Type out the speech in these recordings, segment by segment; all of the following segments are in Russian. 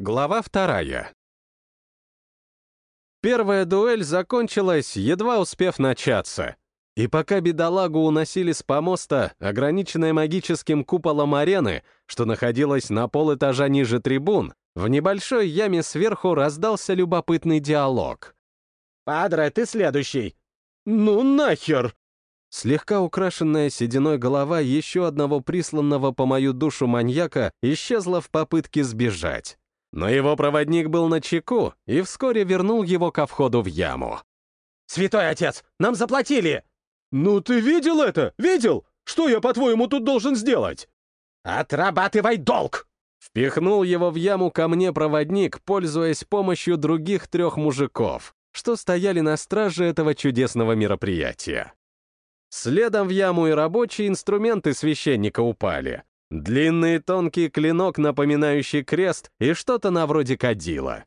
Глава вторая. Первая дуэль закончилась, едва успев начаться. И пока бедолагу уносили с помоста, ограниченной магическим куполом арены, что находилась на полэтажа ниже трибун, в небольшой яме сверху раздался любопытный диалог. «Падре, ты следующий!» «Ну нахер!» Слегка украшенная сединой голова еще одного присланного по мою душу маньяка исчезла в попытке сбежать. Но его проводник был на чеку и вскоре вернул его ко входу в яму. «Святой отец, нам заплатили!» «Ну ты видел это? Видел? Что я, по-твоему, тут должен сделать?» «Отрабатывай долг!» Впихнул его в яму ко мне проводник, пользуясь помощью других трех мужиков, что стояли на страже этого чудесного мероприятия. Следом в яму и рабочие инструменты священника упали, Длинный тонкий клинок, напоминающий крест, и что-то на вроде кадила.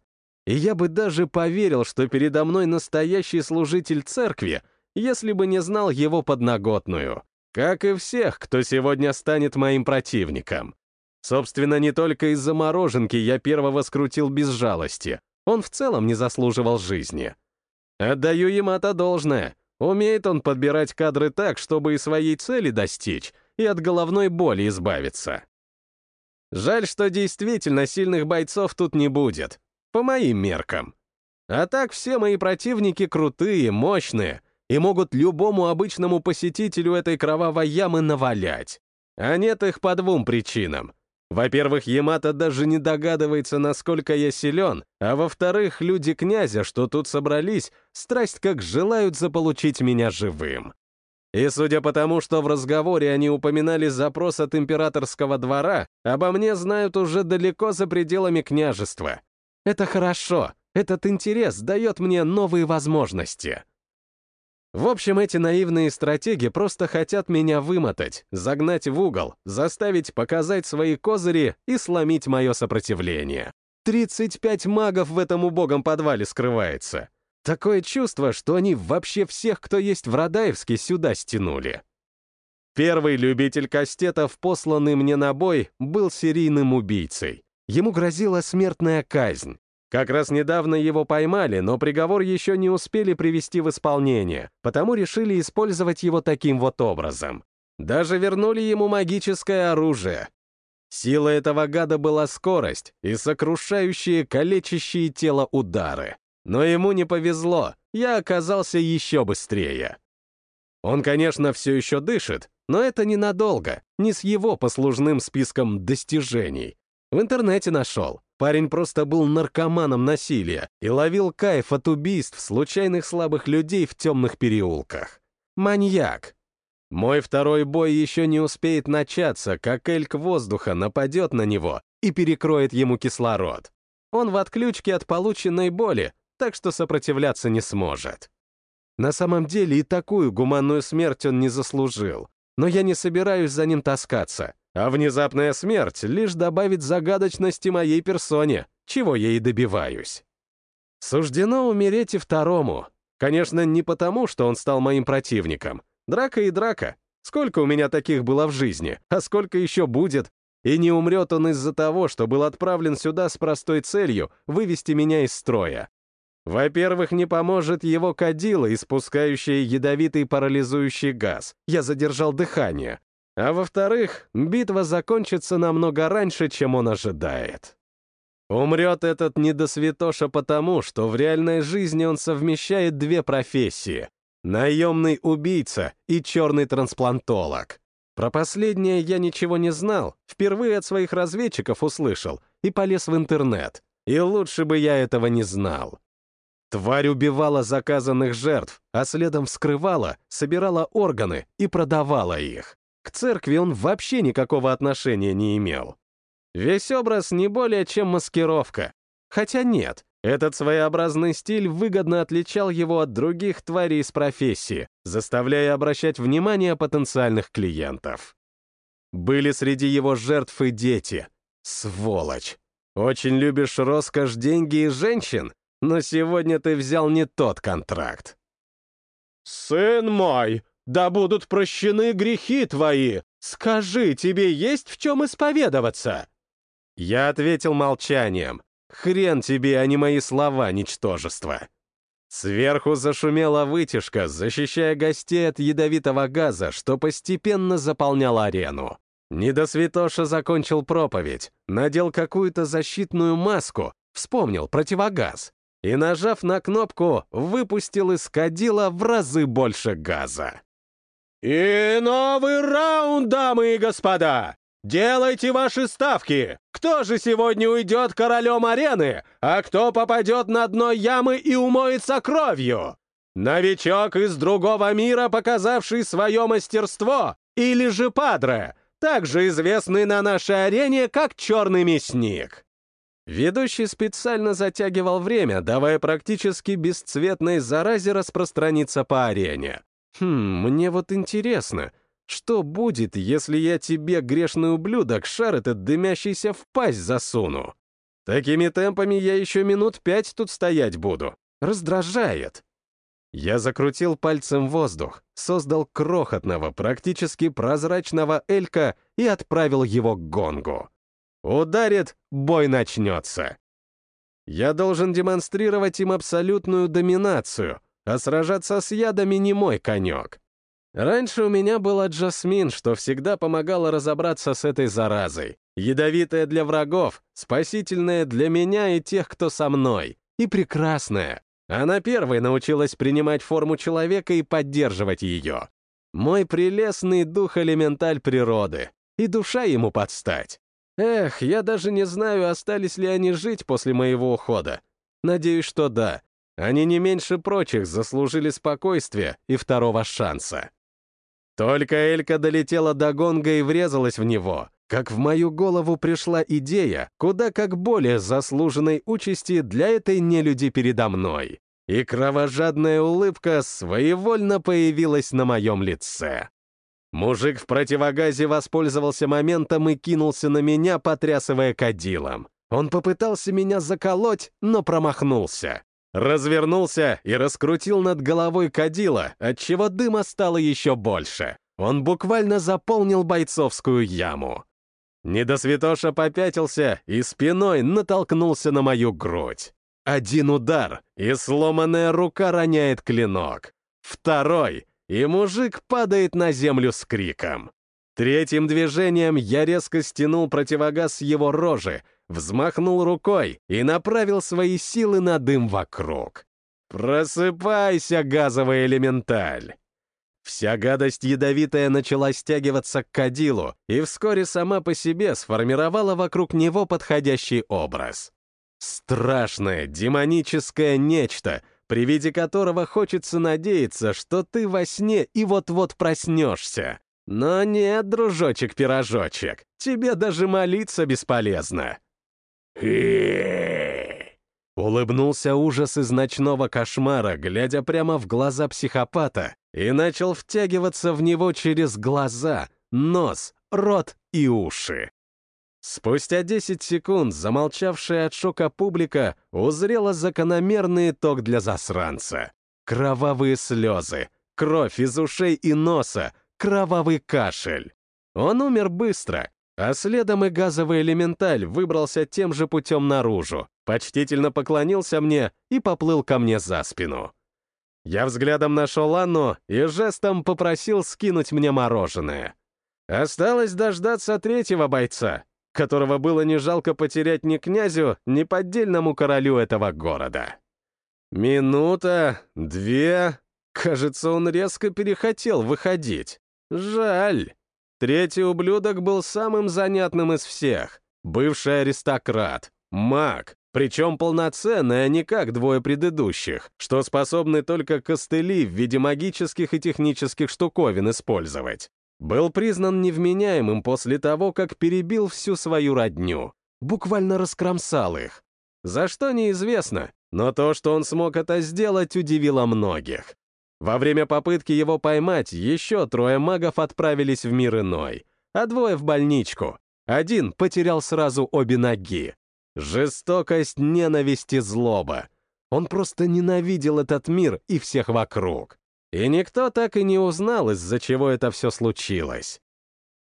И я бы даже поверил, что передо мной настоящий служитель церкви, если бы не знал его подноготную. Как и всех, кто сегодня станет моим противником. Собственно, не только из-за мороженки я первого скрутил без жалости. Он в целом не заслуживал жизни. Отдаю ему это должное. Умеет он подбирать кадры так, чтобы и своей цели достичь, и от головной боли избавиться. Жаль, что действительно сильных бойцов тут не будет, по моим меркам. А так все мои противники крутые, мощные и могут любому обычному посетителю этой кровавой ямы навалять. А нет их по двум причинам. Во-первых, Ямато даже не догадывается, насколько я силен, а во-вторых, люди князя, что тут собрались, страсть как желают заполучить меня живым. И судя по тому, что в разговоре они упоминали запрос от императорского двора, обо мне знают уже далеко за пределами княжества. Это хорошо, этот интерес дает мне новые возможности. В общем, эти наивные стратеги просто хотят меня вымотать, загнать в угол, заставить показать свои козыри и сломить мое сопротивление. 35 магов в этом убогом подвале скрывается. Такое чувство, что они вообще всех, кто есть в Радаевске, сюда стянули. Первый любитель кастетов, посланный мне на бой, был серийным убийцей. Ему грозила смертная казнь. Как раз недавно его поймали, но приговор еще не успели привести в исполнение, потому решили использовать его таким вот образом. Даже вернули ему магическое оружие. Сила этого гада была скорость и сокрушающие, калечащие тело удары. Но ему не повезло, я оказался еще быстрее. Он, конечно, все еще дышит, но это ненадолго, не с его послужным списком достижений. В интернете нашел. Парень просто был наркоманом насилия и ловил кайф от убийств случайных слабых людей в темных переулках. Маньяк. Мой второй бой еще не успеет начаться, как эльк воздуха нападет на него и перекроет ему кислород. Он в отключке от полученной боли, так что сопротивляться не сможет. На самом деле и такую гуманную смерть он не заслужил, но я не собираюсь за ним таскаться, а внезапная смерть лишь добавит загадочности моей персоне, чего я и добиваюсь. Суждено умереть и второму. Конечно, не потому, что он стал моим противником. Драка и драка. Сколько у меня таких было в жизни, а сколько еще будет? И не умрет он из-за того, что был отправлен сюда с простой целью вывести меня из строя. Во-первых, не поможет его кадила, испускающая ядовитый парализующий газ. Я задержал дыхание. А во-вторых, битва закончится намного раньше, чем он ожидает. Умрет этот недосвятоша потому, что в реальной жизни он совмещает две профессии — наемный убийца и черный трансплантолог. Про последнее я ничего не знал, впервые от своих разведчиков услышал и полез в интернет. И лучше бы я этого не знал. Тварь убивала заказанных жертв, а следом вскрывала, собирала органы и продавала их. К церкви он вообще никакого отношения не имел. Весь образ не более чем маскировка. Хотя нет, этот своеобразный стиль выгодно отличал его от других тварей из профессии, заставляя обращать внимание потенциальных клиентов. Были среди его жертв и дети. Сволочь. Очень любишь роскошь, деньги и женщин? Но сегодня ты взял не тот контракт. «Сын мой, да будут прощены грехи твои! Скажи, тебе есть в чем исповедоваться?» Я ответил молчанием. Хрен тебе, а не мои слова, ничтожество. Сверху зашумела вытяжка, защищая гостей от ядовитого газа, что постепенно заполнял арену. Недосвятоша закончил проповедь, надел какую-то защитную маску, вспомнил противогаз и, нажав на кнопку, выпустил из кадила в разы больше газа. «И новый раунд, дамы и господа! Делайте ваши ставки! Кто же сегодня уйдет королем арены, а кто попадет на дно ямы и умоется кровью? Новичок из другого мира, показавший свое мастерство, или же Падре, также известный на нашей арене как Черный Мясник?» Ведущий специально затягивал время, давая практически бесцветной заразе распространиться по арене. Хм, мне вот интересно, что будет, если я тебе, грешный ублюдок, шар этот дымящийся в пасть засуну? Такими темпами я еще минут пять тут стоять буду. Раздражает. Я закрутил пальцем воздух, создал крохотного, практически прозрачного элька и отправил его к гонгу. Ударит, бой начнется. Я должен демонстрировать им абсолютную доминацию, а сражаться с ядами не мой конек. Раньше у меня была Джасмин, что всегда помогала разобраться с этой заразой. Ядовитая для врагов, спасительная для меня и тех, кто со мной. И прекрасная. Она первой научилась принимать форму человека и поддерживать ее. Мой прелестный дух-элементаль природы. И душа ему подстать. Эх, я даже не знаю, остались ли они жить после моего ухода. Надеюсь, что да. Они не меньше прочих заслужили спокойствия и второго шанса. Только Элька долетела до гонга и врезалась в него, как в мою голову пришла идея, куда как более заслуженной участи для этой нелюди передо мной. И кровожадная улыбка своевольно появилась на моем лице. Мужик в противогазе воспользовался моментом и кинулся на меня, потрясывая кадилом. Он попытался меня заколоть, но промахнулся. Развернулся и раскрутил над головой кадила, отчего дыма стало еще больше. Он буквально заполнил бойцовскую яму. Недосвятоша попятился и спиной натолкнулся на мою грудь. Один удар, и сломанная рука роняет клинок. Второй, и мужик падает на землю с криком. Третьим движением я резко стянул противогаз с его рожи, взмахнул рукой и направил свои силы на дым вокруг. «Просыпайся, газовый элементаль!» Вся гадость ядовитая начала стягиваться к кадилу и вскоре сама по себе сформировала вокруг него подходящий образ. Страшное, демоническое нечто, при виде которого хочется надеяться, что ты во сне и вот-вот проснешься. Но нет, дружочек-пирожочек, тебе даже молиться бесполезно. Улыбнулся ужас из ночного кошмара, глядя прямо в глаза психопата, и начал втягиваться в него через глаза, нос, рот и уши. Спустя 10 секунд замолчавшая от шока публика узрела закономерный итог для засранца. Кровавые слезы, кровь из ушей и носа, кровавый кашель. Он умер быстро, а следом и газовый элементаль выбрался тем же путем наружу, почтительно поклонился мне и поплыл ко мне за спину. Я взглядом нашел Анну и жестом попросил скинуть мне мороженое. Осталось дождаться третьего бойца, которого было не жалко потерять ни князю, ни поддельному королю этого города. Минута, две... Кажется, он резко перехотел выходить. Жаль. Третий ублюдок был самым занятным из всех. Бывший аристократ, маг, причем полноценный, а не как двое предыдущих, что способны только костыли в виде магических и технических штуковин использовать. Был признан невменяемым после того, как перебил всю свою родню. Буквально раскромсал их. За что неизвестно, но то, что он смог это сделать, удивило многих. Во время попытки его поймать еще трое магов отправились в мир иной, а двое в больничку. Один потерял сразу обе ноги. Жестокость, ненависть и злоба. Он просто ненавидел этот мир и всех вокруг. И никто так и не узнал, из-за чего это все случилось.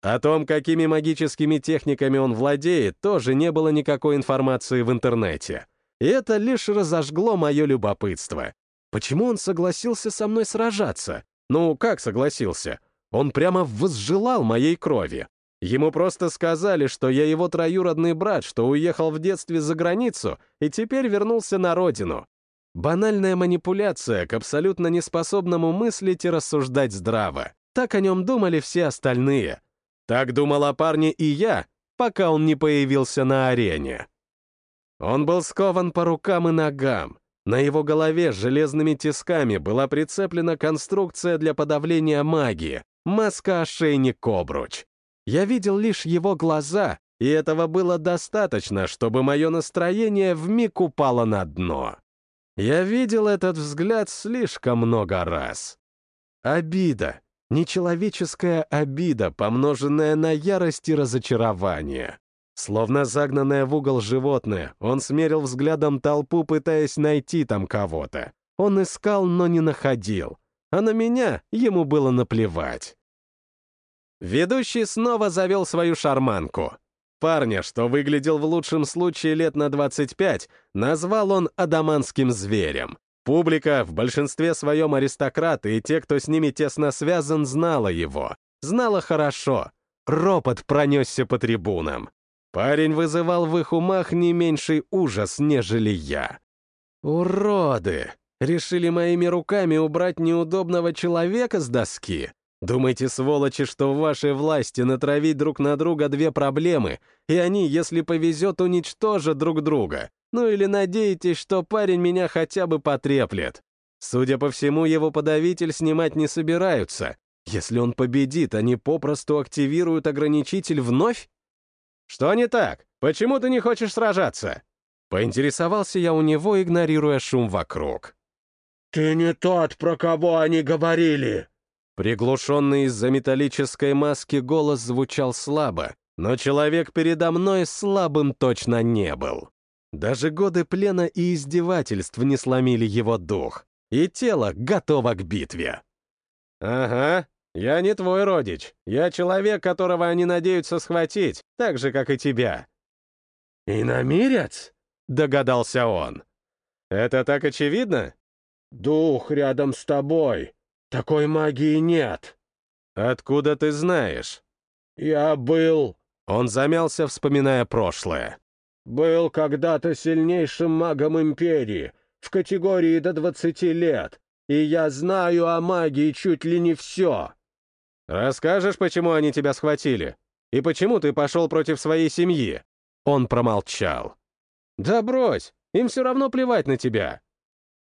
О том, какими магическими техниками он владеет, тоже не было никакой информации в интернете. И это лишь разожгло мое любопытство. Почему он согласился со мной сражаться? Ну, как согласился? Он прямо возжелал моей крови. Ему просто сказали, что я его троюродный брат, что уехал в детстве за границу и теперь вернулся на родину. Банальная манипуляция к абсолютно неспособному мыслить и рассуждать здраво. Так о нем думали все остальные. Так думал о парне и я, пока он не появился на арене. Он был скован по рукам и ногам. На его голове железными тисками была прицеплена конструкция для подавления магии, маска-ошейник-обруч. Я видел лишь его глаза, и этого было достаточно, чтобы мое настроение вмиг упало на дно. Я видел этот взгляд слишком много раз. Обида, нечеловеческая обида, помноженная на ярость и разочарование. Словно загнанное в угол животное, он смерил взглядом толпу, пытаясь найти там кого-то. Он искал, но не находил. А на меня ему было наплевать. Ведущий снова завел свою шарманку. Парня, что выглядел в лучшем случае лет на 25, назвал он адаманским зверем. Публика, в большинстве своем аристократы и те, кто с ними тесно связан, знала его. Знала хорошо. Ропот пронесся по трибунам. Парень вызывал в их умах не меньший ужас, нежели я. «Уроды! Решили моими руками убрать неудобного человека с доски? Думаете, сволочи, что в вашей власти натравить друг на друга две проблемы, и они, если повезет, уничтожат друг друга? Ну или надеетесь, что парень меня хотя бы потреплет? Судя по всему, его подавитель снимать не собираются. Если он победит, они попросту активируют ограничитель вновь? Что не так? Почему ты не хочешь сражаться? Поинтересовался я у него, игнорируя шум вокруг. «Ты не тот, про кого они говорили!» Приглушенный из-за металлической маски голос звучал слабо, но человек передо мной слабым точно не был. Даже годы плена и издевательств не сломили его дух, и тело готово к битве. «Ага, я не твой родич. Я человек, которого они надеются схватить, так же, как и тебя». «Иномирец?» — догадался он. «Это так очевидно?» «Дух рядом с тобой. Такой магии нет. Откуда ты знаешь? Я был... Он замялся, вспоминая прошлое. Был когда-то сильнейшим магом Империи, в категории до 20 лет, и я знаю о магии чуть ли не все. Расскажешь, почему они тебя схватили? И почему ты пошел против своей семьи? Он промолчал. Да брось, им все равно плевать на тебя.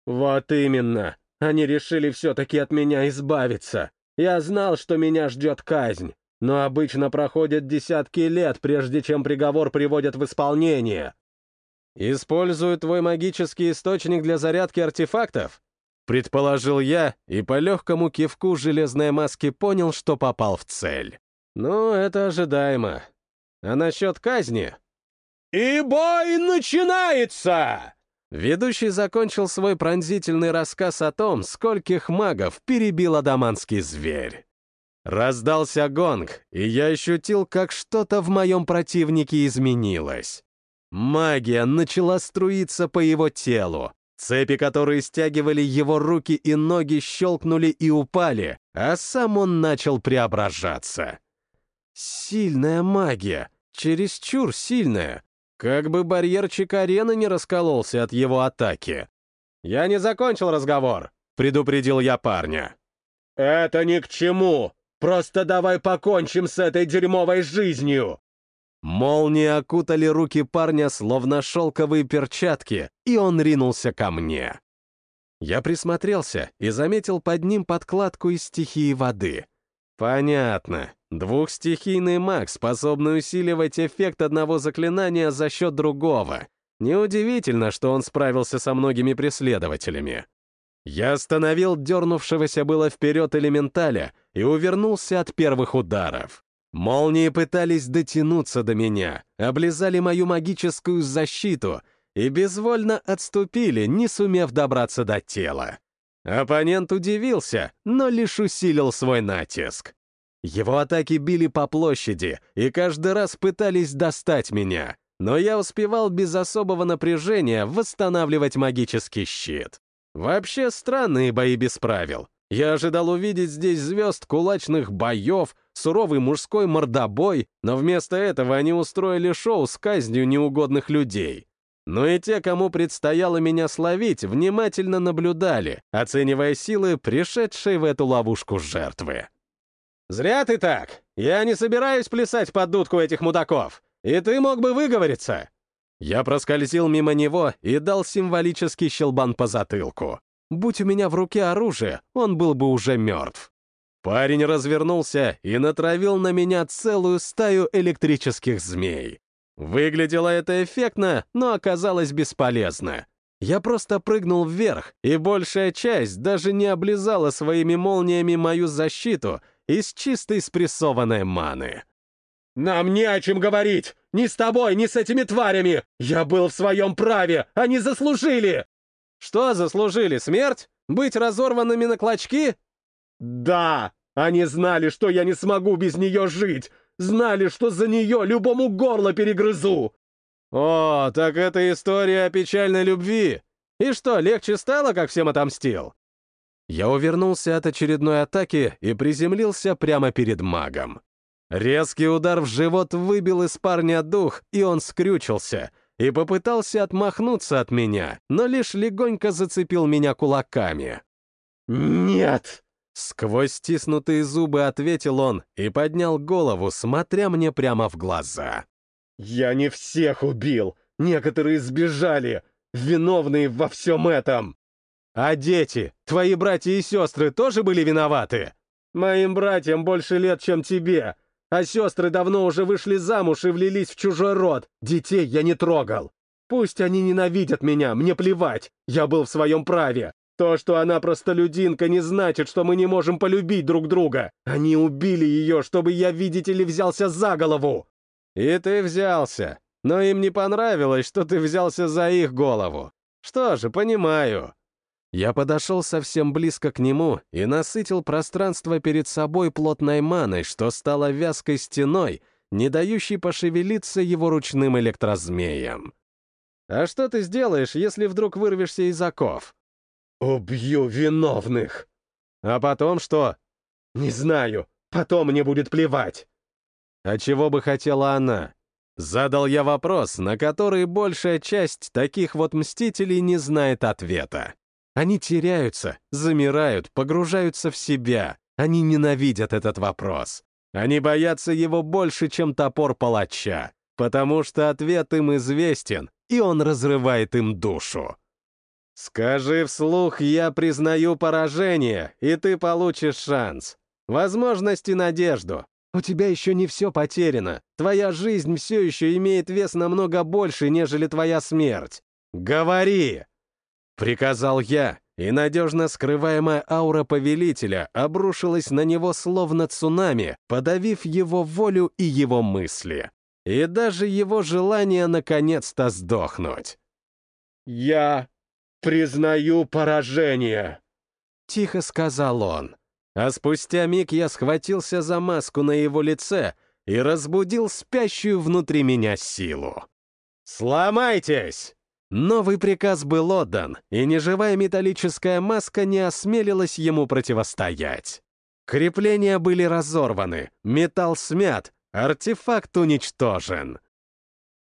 Вот именно. Они решили все-таки от меня избавиться. Я знал, что меня ждет казнь, но обычно проходят десятки лет, прежде чем приговор приводят в исполнение. «Используют твой магический источник для зарядки артефактов?» Предположил я, и по легкому кивку железной маски понял, что попал в цель. «Ну, это ожидаемо. А насчет казни?» «И бой начинается!» Ведущий закончил свой пронзительный рассказ о том, скольких магов перебил адаманский зверь. Раздался гонг, и я ощутил, как что-то в моем противнике изменилось. Магия начала струиться по его телу. Цепи, которые стягивали его руки и ноги, щелкнули и упали, а сам он начал преображаться. Сильная магия, чересчур сильная, как бы барьерчик арены не раскололся от его атаки. «Я не закончил разговор», — предупредил я парня. «Это ни к чему! Просто давай покончим с этой дерьмовой жизнью!» Молнии окутали руки парня, словно шелковые перчатки, и он ринулся ко мне. Я присмотрелся и заметил под ним подкладку из стихии воды. Понятно. Двухстихийный маг, способный усиливать эффект одного заклинания за счет другого. Неудивительно, что он справился со многими преследователями. Я остановил дернувшегося было вперед элементаля и увернулся от первых ударов. Молнии пытались дотянуться до меня, облизали мою магическую защиту и безвольно отступили, не сумев добраться до тела. Оппонент удивился, но лишь усилил свой натиск. Его атаки били по площади и каждый раз пытались достать меня, но я успевал без особого напряжения восстанавливать магический щит. Вообще странные бои без правил. Я ожидал увидеть здесь звезд кулачных боев, суровый мужской мордобой, но вместо этого они устроили шоу с казнью неугодных людей. Но и те, кому предстояло меня словить, внимательно наблюдали, оценивая силы, пришедшие в эту ловушку жертвы. «Зря ты так! Я не собираюсь плясать под дудку этих мудаков! И ты мог бы выговориться!» Я проскользил мимо него и дал символический щелбан по затылку. Будь у меня в руке оружие, он был бы уже мертв. Парень развернулся и натравил на меня целую стаю электрических змей. Выглядело это эффектно, но оказалось бесполезно. Я просто прыгнул вверх, и большая часть даже не облизала своими молниями мою защиту из чистой спрессованной маны. «Нам не о чем говорить! Ни с тобой, ни с этими тварями! Я был в своем праве! Они заслужили!» «Что заслужили? Смерть? Быть разорванными на клочки?» «Да! Они знали, что я не смогу без нее жить! Знали, что за нее любому горло перегрызу!» «О, так это история о печальной любви! И что, легче стало, как всем отомстил?» Я увернулся от очередной атаки и приземлился прямо перед магом. Резкий удар в живот выбил из парня дух, и он скрючился и попытался отмахнуться от меня, но лишь легонько зацепил меня кулаками. «Нет!» Сквозь стиснутые зубы ответил он и поднял голову, смотря мне прямо в глаза. «Я не всех убил! Некоторые сбежали! Виновные во всем этом!» «А дети, твои братья и сестры тоже были виноваты?» «Моим братьям больше лет, чем тебе, а сестры давно уже вышли замуж и влились в чужой род. Детей я не трогал. Пусть они ненавидят меня, мне плевать, я был в своем праве. То, что она простолюдинка, не значит, что мы не можем полюбить друг друга. Они убили ее, чтобы я, видите ли, взялся за голову. И ты взялся. Но им не понравилось, что ты взялся за их голову. Что же, понимаю. Я подошел совсем близко к нему и насытил пространство перед собой плотной маной, что стало вязкой стеной, не дающей пошевелиться его ручным электрозмеем. «А что ты сделаешь, если вдруг вырвешься из оков?» «Убью виновных!» «А потом что?» «Не знаю. Потом мне будет плевать». «А чего бы хотела она?» Задал я вопрос, на который большая часть таких вот мстителей не знает ответа. Они теряются, замирают, погружаются в себя. Они ненавидят этот вопрос. Они боятся его больше, чем топор палача, потому что ответ им известен, и он разрывает им душу. «Скажи вслух, я признаю поражение, и ты получишь шанс. Возможность и надежду. У тебя еще не все потеряно. Твоя жизнь все еще имеет вес намного больше, нежели твоя смерть. Говори!» Приказал я, и надежно скрываемая аура повелителя обрушилась на него словно цунами, подавив его волю и его мысли. И даже его желание наконец-то сдохнуть. «Я «Признаю поражение», — тихо сказал он. А спустя миг я схватился за маску на его лице и разбудил спящую внутри меня силу. «Сломайтесь!» Новый приказ был отдан, и неживая металлическая маска не осмелилась ему противостоять. Крепления были разорваны, металл смят, артефакт уничтожен.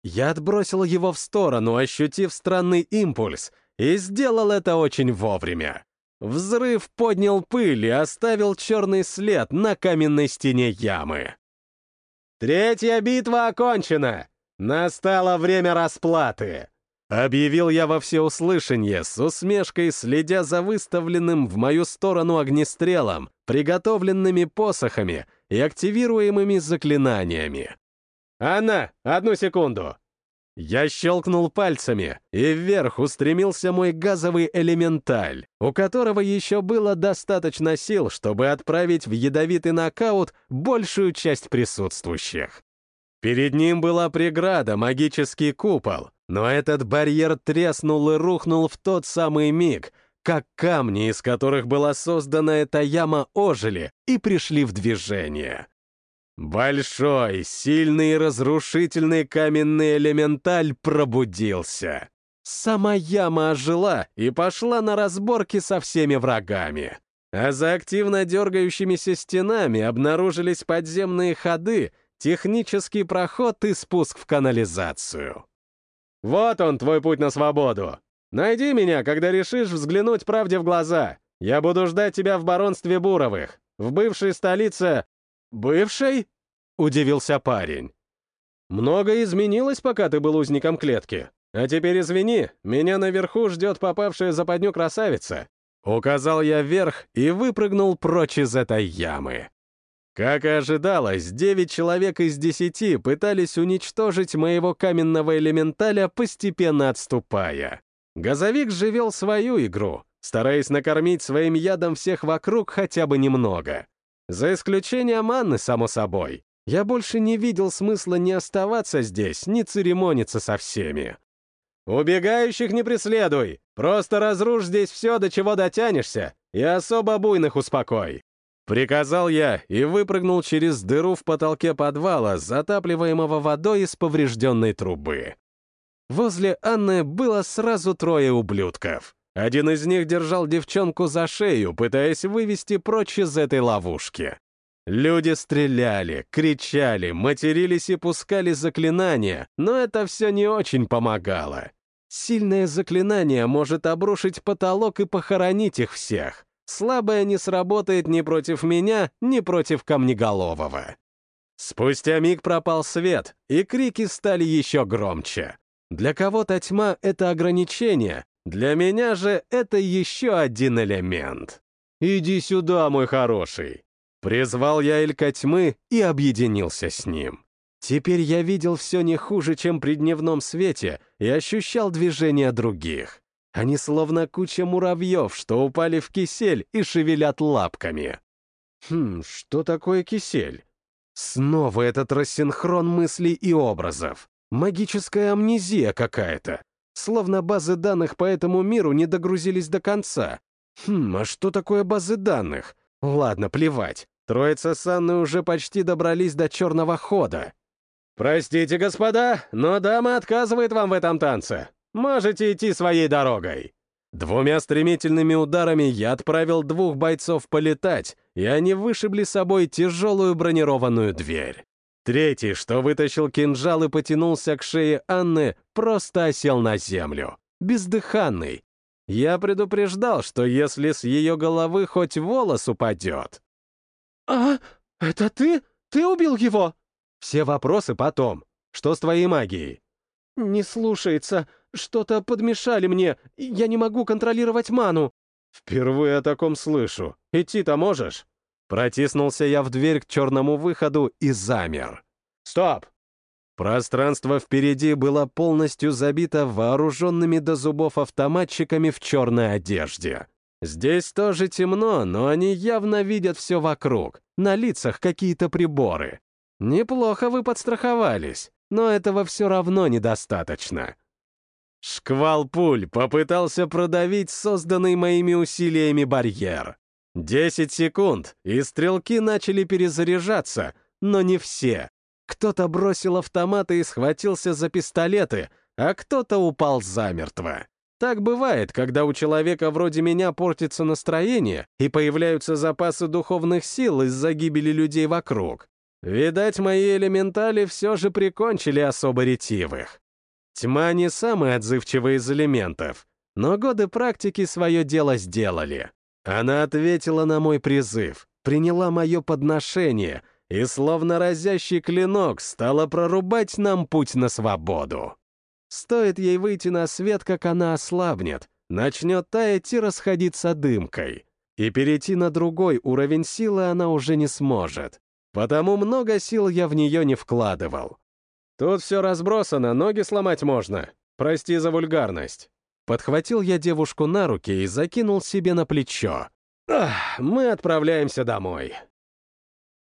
Я отбросил его в сторону, ощутив странный импульс, и сделал это очень вовремя. Взрыв поднял пыль и оставил черный след на каменной стене ямы. «Третья битва окончена! Настало время расплаты!» Объявил я во всеуслышание, с усмешкой следя за выставленным в мою сторону огнестрелом, приготовленными посохами и активируемыми заклинаниями. «Анна, одну секунду!» Я щелкнул пальцами, и вверх устремился мой газовый элементаль, у которого еще было достаточно сил, чтобы отправить в ядовитый нокаут большую часть присутствующих. Перед ним была преграда, магический купол, но этот барьер треснул и рухнул в тот самый миг, как камни, из которых была создана эта яма, ожили и пришли в движение. Большой, сильный и разрушительный каменный элементаль пробудился. Сама яма ожила и пошла на разборки со всеми врагами. А за активно дергающимися стенами обнаружились подземные ходы, технический проход и спуск в канализацию. «Вот он, твой путь на свободу! Найди меня, когда решишь взглянуть правде в глаза. Я буду ждать тебя в баронстве Буровых, в бывшей столице...» «Бывшей?» — удивился парень. «Много изменилось, пока ты был узником клетки. А теперь извини, меня наверху ждет попавшая западню красавица. Указал я вверх и выпрыгнул прочь из этой ямы. Как и ожидалось, девять человек из десяти пытались уничтожить моего каменного элементаля, постепенно отступая. Газовик же вел свою игру, стараясь накормить своим ядом всех вокруг хотя бы немного. За исключением Анны, само собой. Я больше не видел смысла ни оставаться здесь, ни церемониться со всеми. «Убегающих не преследуй! Просто разрушь здесь все, до чего дотянешься, и особо буйных успокой!» Приказал я и выпрыгнул через дыру в потолке подвала, затапливаемого водой из поврежденной трубы. Возле Анны было сразу трое ублюдков. Один из них держал девчонку за шею, пытаясь вывести прочь из этой ловушки. Люди стреляли, кричали, матерились и пускали заклинания, но это все не очень помогало. Сильное заклинание может обрушить потолок и похоронить их всех. Слабое не сработает ни против меня, ни против Камнеголового. Спустя миг пропал свет, и крики стали еще громче. Для кого-то тьма — это ограничение, для меня же это еще один элемент. «Иди сюда, мой хороший!» Призвал я Элька тьмы и объединился с ним. Теперь я видел все не хуже, чем при дневном свете, и ощущал движения других. Они словно куча муравьев, что упали в кисель и шевелят лапками. Хм, что такое кисель? Снова этот рассинхрон мыслей и образов. Магическая амнезия какая-то. Словно базы данных по этому миру не догрузились до конца. Хм, а что такое базы данных? Ладно, плевать. Троица с Анной уже почти добрались до черного хода. «Простите, господа, но дама отказывает вам в этом танце. Можете идти своей дорогой». Двумя стремительными ударами я отправил двух бойцов полетать, и они вышибли собой тяжелую бронированную дверь. Третий, что вытащил кинжал и потянулся к шее Анны, просто осел на землю. Бездыханный. Я предупреждал, что если с ее головы хоть волос упадет... «А, это ты? Ты убил его?» Все вопросы потом. Что с твоей магией? Не слушается. Что-то подмешали мне. Я не могу контролировать ману. Впервые о таком слышу. Идти-то можешь? Протиснулся я в дверь к черному выходу и замер. Стоп! Пространство впереди было полностью забито вооруженными до зубов автоматчиками в черной одежде. Здесь тоже темно, но они явно видят все вокруг. На лицах какие-то приборы. Неплохо вы подстраховались, но этого все равно недостаточно. Шквал пуль попытался продавить созданный моими усилиями барьер. Десять секунд, и стрелки начали перезаряжаться, но не все. Кто-то бросил автоматы и схватился за пистолеты, а кто-то упал замертво. Так бывает, когда у человека вроде меня портится настроение и появляются запасы духовных сил из-за гибели людей вокруг. Видать, мои элементали все же прикончили особо ретивых. Тьма не самый отзывчивый из элементов, но годы практики свое дело сделали. Она ответила на мой призыв, приняла мое подношение и, словно разящий клинок, стала прорубать нам путь на свободу. Стоит ей выйти на свет, как она ослабнет, начнет таять и расходиться дымкой. И перейти на другой уровень силы она уже не сможет. Потому много сил я в нее не вкладывал. Тут все разбросано, ноги сломать можно. Прости за вульгарность. Подхватил я девушку на руки и закинул себе на плечо. Ах, мы отправляемся домой.